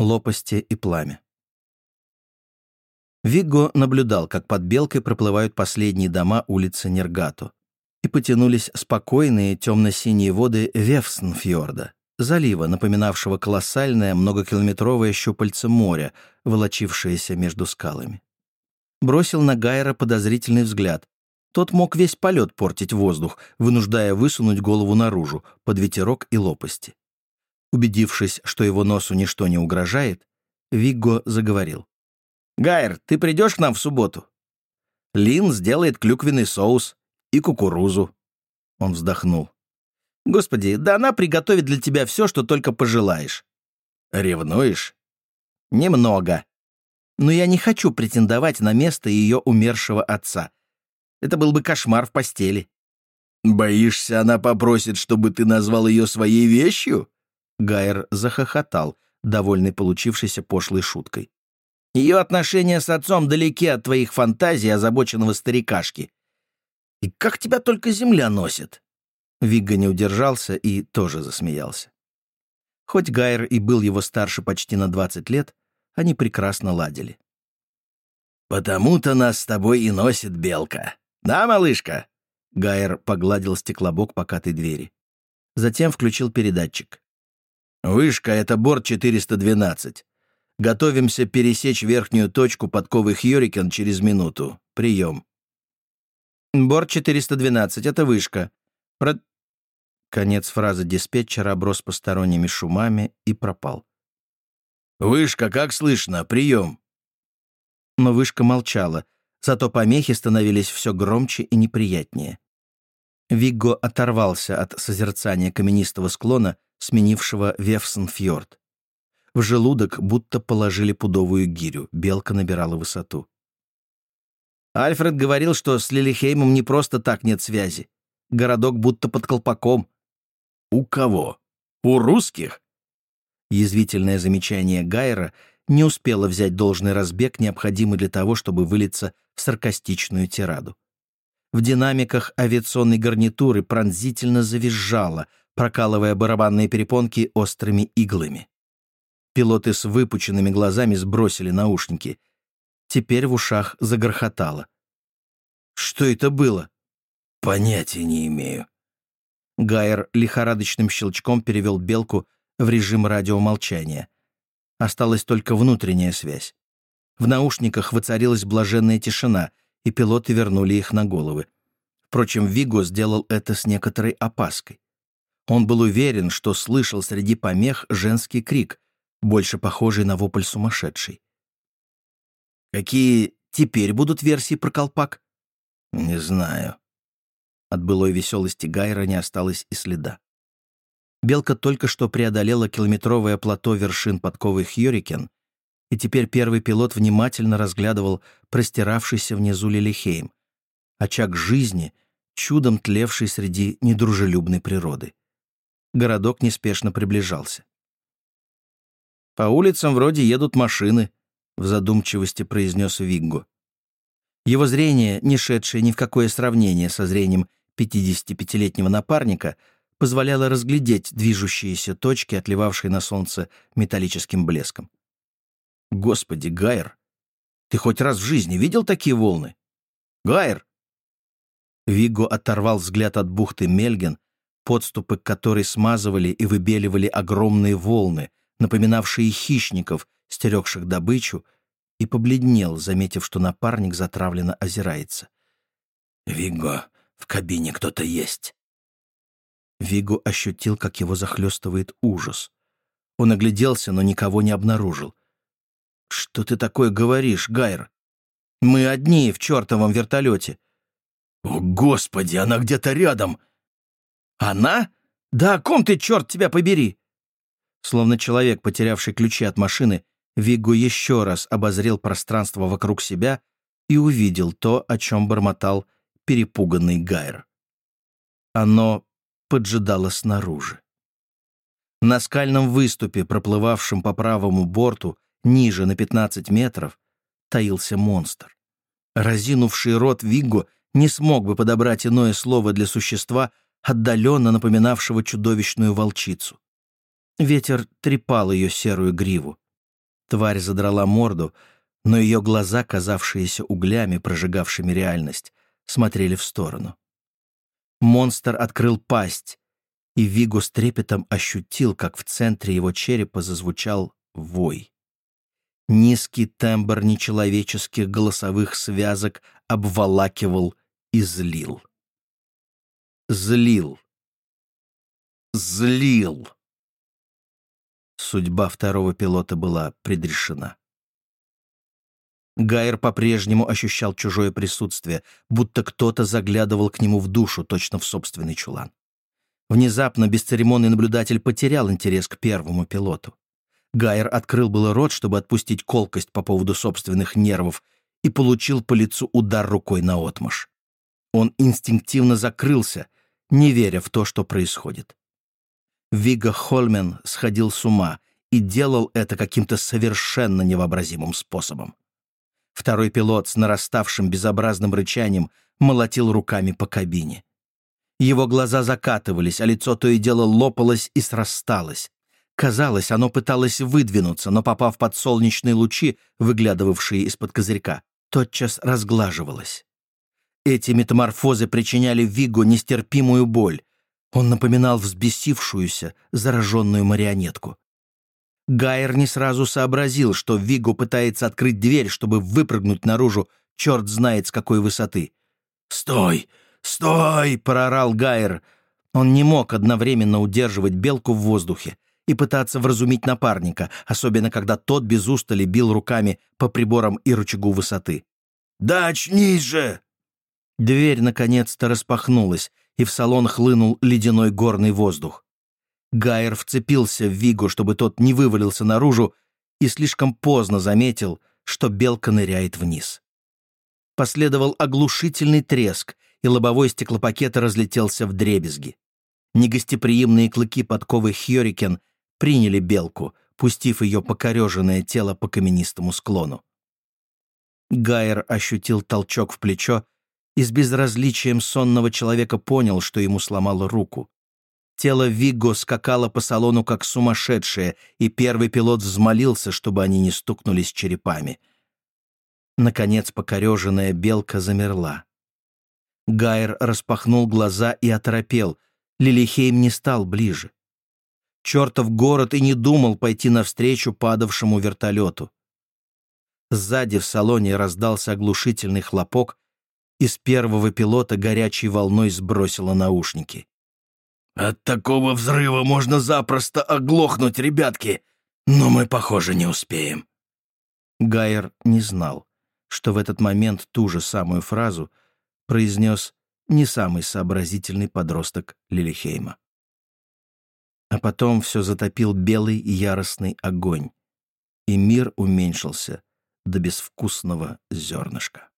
лопасти и пламя. Вигго наблюдал, как под Белкой проплывают последние дома улицы Нергату, и потянулись спокойные темно-синие воды Вевснфьорда, залива, напоминавшего колоссальное многокилометровое щупальце моря, волочившееся между скалами. Бросил на Гайера подозрительный взгляд. Тот мог весь полет портить воздух, вынуждая высунуть голову наружу, под ветерок и лопасти. Убедившись, что его носу ничто не угрожает, Вигго заговорил. «Гайер, ты придешь к нам в субботу? Лин сделает клюквенный соус и кукурузу». Он вздохнул. «Господи, да она приготовит для тебя все, что только пожелаешь». «Ревнуешь?» «Немного. Но я не хочу претендовать на место ее умершего отца. Это был бы кошмар в постели». «Боишься, она попросит, чтобы ты назвал ее своей вещью?» Гайер захохотал, довольный получившейся пошлой шуткой. «Ее отношения с отцом далеки от твоих фантазий озабоченного старикашки. И как тебя только земля носит!» Вигга не удержался и тоже засмеялся. Хоть Гайер и был его старше почти на 20 лет, они прекрасно ладили. «Потому-то нас с тобой и носит белка. Да, малышка?» Гайер погладил стеклобок покатой двери. Затем включил передатчик. Вышка — это борт 412. Готовимся пересечь верхнюю точку подковы Хьюрикен через минуту. Прием. Борт 412 — это вышка. Про... Конец фразы диспетчера оброс посторонними шумами и пропал. «Вышка, как слышно? Прием!» Но вышка молчала, зато помехи становились все громче и неприятнее. Вигго оторвался от созерцания каменистого склона сменившего Вевсенфьорд. В желудок будто положили пудовую гирю, белка набирала высоту. Альфред говорил, что с Лилихеймом не просто так нет связи. Городок будто под колпаком. «У кого? У русских?» Язвительное замечание Гайера не успело взять должный разбег, необходимый для того, чтобы вылиться в саркастичную тираду. В динамиках авиационной гарнитуры пронзительно завизжало — прокалывая барабанные перепонки острыми иглами. Пилоты с выпученными глазами сбросили наушники. Теперь в ушах загрохотало. «Что это было?» «Понятия не имею». Гайер лихорадочным щелчком перевел белку в режим радиомолчания. Осталась только внутренняя связь. В наушниках воцарилась блаженная тишина, и пилоты вернули их на головы. Впрочем, Виго сделал это с некоторой опаской. Он был уверен, что слышал среди помех женский крик, больше похожий на вопль сумасшедший. «Какие теперь будут версии про колпак?» «Не знаю». От былой веселости Гайра не осталось и следа. Белка только что преодолела километровое плато вершин подковы Хьюрикен, и теперь первый пилот внимательно разглядывал простиравшийся внизу Лилихейм, очаг жизни, чудом тлевший среди недружелюбной природы. Городок неспешно приближался. «По улицам вроде едут машины», — в задумчивости произнес Вигго. Его зрение, не шедшее ни в какое сравнение со зрением 55-летнего напарника, позволяло разглядеть движущиеся точки, отливавшие на солнце металлическим блеском. «Господи, Гайер, ты хоть раз в жизни видел такие волны? Гайер!» Вигго оторвал взгляд от бухты Мельген, подступы к которой смазывали и выбеливали огромные волны, напоминавшие хищников, стерегших добычу, и побледнел, заметив, что напарник затравленно озирается. «Виго, в кабине кто-то есть». Вигу ощутил, как его захлестывает ужас. Он огляделся, но никого не обнаружил. «Что ты такое говоришь, Гайр? Мы одни в чертовом вертолете». «О, Господи, она где-то рядом!» «Она? Да о ком ты, черт тебя побери?» Словно человек, потерявший ключи от машины, Вигго еще раз обозрел пространство вокруг себя и увидел то, о чем бормотал перепуганный Гайр. Оно поджидало снаружи. На скальном выступе, проплывавшем по правому борту, ниже на 15 метров, таился монстр. Разинувший рот Вигго не смог бы подобрать иное слово для существа, отдаленно напоминавшего чудовищную волчицу. Ветер трепал ее серую гриву. Тварь задрала морду, но ее глаза, казавшиеся углями, прожигавшими реальность, смотрели в сторону. Монстр открыл пасть, и Виго с трепетом ощутил, как в центре его черепа зазвучал вой. Низкий тембр нечеловеческих голосовых связок обволакивал и злил. Злил. Злил. Судьба второго пилота была предрешена. Гайер по-прежнему ощущал чужое присутствие, будто кто-то заглядывал к нему в душу, точно в собственный чулан. Внезапно бесцеремонный наблюдатель потерял интерес к первому пилоту. Гайер открыл было рот, чтобы отпустить колкость по поводу собственных нервов, и получил по лицу удар рукой на отмаш. Он инстинктивно закрылся, не веря в то, что происходит. Вига Хольмен сходил с ума и делал это каким-то совершенно невообразимым способом. Второй пилот с нараставшим безобразным рычанием молотил руками по кабине. Его глаза закатывались, а лицо то и дело лопалось и срасталось. Казалось, оно пыталось выдвинуться, но, попав под солнечные лучи, выглядывавшие из-под козырька, тотчас разглаживалось. Эти метаморфозы причиняли Вигу нестерпимую боль. Он напоминал взбесившуюся, зараженную марионетку. Гайер не сразу сообразил, что Вигу пытается открыть дверь, чтобы выпрыгнуть наружу, черт знает с какой высоты. «Стой! Стой!» — проорал Гайер. Он не мог одновременно удерживать белку в воздухе и пытаться вразумить напарника, особенно когда тот без устали бил руками по приборам и рычагу высоты. «Да очнись же!» Дверь наконец-то распахнулась, и в салон хлынул ледяной горный воздух. Гайер вцепился в Вигу, чтобы тот не вывалился наружу, и слишком поздно заметил, что белка ныряет вниз. Последовал оглушительный треск, и лобовой стеклопакет разлетелся в дребезги. Негостеприимные клыки подковы Хьорикен приняли белку, пустив ее покореженное тело по каменистому склону. Гайер ощутил толчок в плечо и с безразличием сонного человека понял, что ему сломало руку. Тело Вигго скакало по салону как сумасшедшее, и первый пилот взмолился, чтобы они не стукнулись черепами. Наконец покореженная белка замерла. Гайер распахнул глаза и оторопел. Лилихейм не стал ближе. Чертов город и не думал пойти навстречу падавшему вертолету. Сзади в салоне раздался оглушительный хлопок, из первого пилота горячей волной сбросило наушники. «От такого взрыва можно запросто оглохнуть, ребятки, но мы, похоже, не успеем». Гайер не знал, что в этот момент ту же самую фразу произнес не самый сообразительный подросток Лилихейма. А потом все затопил белый яростный огонь, и мир уменьшился до безвкусного зернышка.